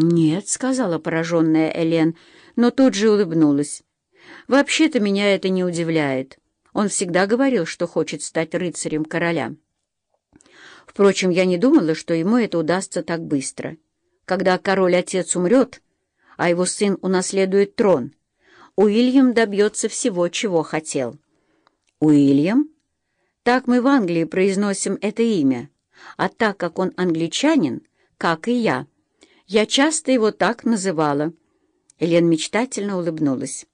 «Нет», — сказала пораженная Элен, но тут же улыбнулась. «Вообще-то меня это не удивляет. Он всегда говорил, что хочет стать рыцарем короля. Впрочем, я не думала, что ему это удастся так быстро. Когда король-отец умрет, а его сын унаследует трон, Уильям добьется всего, чего хотел». «Уильям?» Так мы в Англии произносим это имя, а так как он англичанин, как и я, я часто его так называла. Элен мечтательно улыбнулась.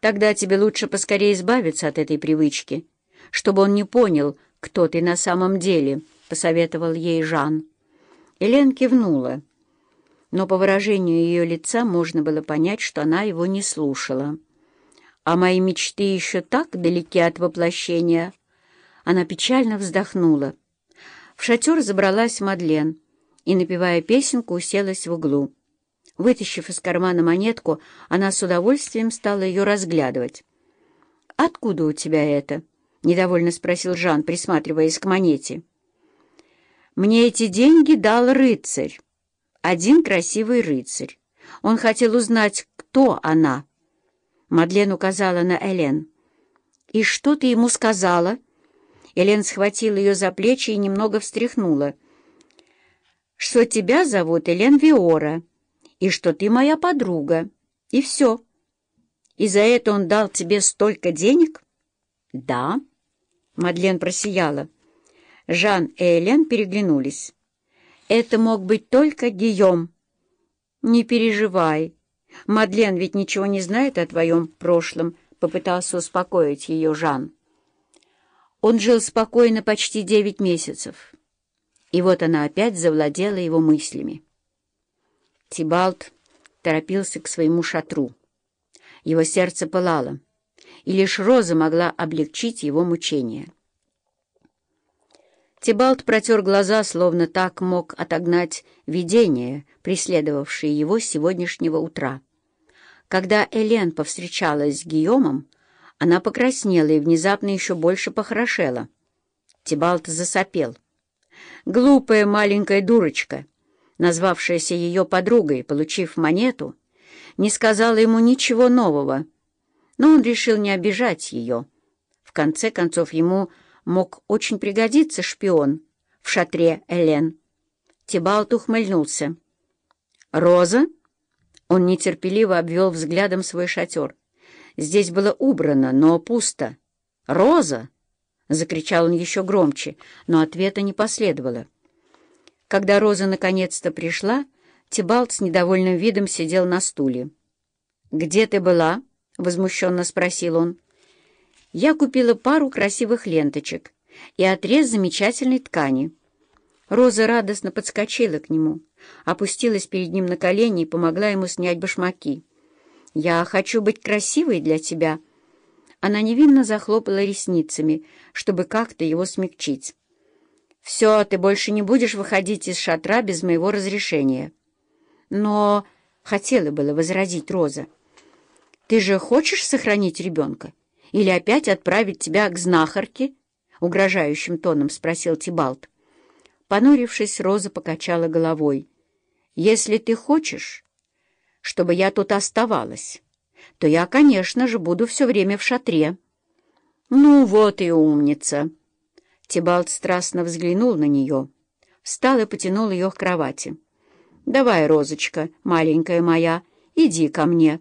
Тогда тебе лучше поскорее избавиться от этой привычки, чтобы он не понял, кто ты на самом деле, — посоветовал ей Жан. Элен кивнула, но по выражению ее лица можно было понять, что она его не слушала. А мои мечты еще так далеки от воплощения, она печально вздохнула. В шатер забралась Мадлен и, напевая песенку, уселась в углу. Вытащив из кармана монетку, она с удовольствием стала ее разглядывать. «Откуда у тебя это?» — недовольно спросил Жан, присматриваясь к монете. «Мне эти деньги дал рыцарь. Один красивый рыцарь. Он хотел узнать, кто она». Мадлен указала на Элен. «И что ты ему сказала?» Элен схватила ее за плечи и немного встряхнула. «Что тебя зовут Элен Виора, и что ты моя подруга. И все. И за это он дал тебе столько денег?» «Да». Мадлен просияла. Жан и Элен переглянулись. «Это мог быть только Гийом». «Не переживай. Мадлен ведь ничего не знает о твоем прошлом», — попытался успокоить ее Жан. Он жил спокойно почти девять месяцев. И вот она опять завладела его мыслями. Тибалт торопился к своему шатру. Его сердце пылало, и лишь Роза могла облегчить его мучения. Тибалт протер глаза, словно так мог отогнать видение, преследовавшее его с сегодняшнего утра. Когда Элен повстречалась с Гийомом, она покраснела и внезапно еще больше похорошела. Тибалт засопел. Глупая маленькая дурочка, назвавшаяся ее подругой, получив монету, не сказала ему ничего нового, но он решил не обижать ее. В конце концов, ему мог очень пригодиться шпион в шатре Элен. Тибалт ухмыльнулся. «Роза?» Он нетерпеливо обвел взглядом свой шатер. Здесь было убрано, но пусто. «Роза!» — закричал он еще громче, но ответа не последовало. Когда Роза наконец-то пришла, Тибалт с недовольным видом сидел на стуле. «Где ты была?» — возмущенно спросил он. «Я купила пару красивых ленточек и отрез замечательной ткани». Роза радостно подскочила к нему, опустилась перед ним на колени и помогла ему снять башмаки. «Я хочу быть красивой для тебя». Она невинно захлопала ресницами, чтобы как-то его смягчить. «Все, ты больше не будешь выходить из шатра без моего разрешения». «Но...» — хотела было возразить Роза. «Ты же хочешь сохранить ребенка? Или опять отправить тебя к знахарке?» — угрожающим тоном спросил Тибалт. Понурившись, Роза покачала головой. «Если ты хочешь, чтобы я тут оставалась, то я, конечно же, буду все время в шатре». «Ну вот и умница!» Тибалт страстно взглянул на нее, встал и потянул ее к кровати. «Давай, Розочка, маленькая моя, иди ко мне».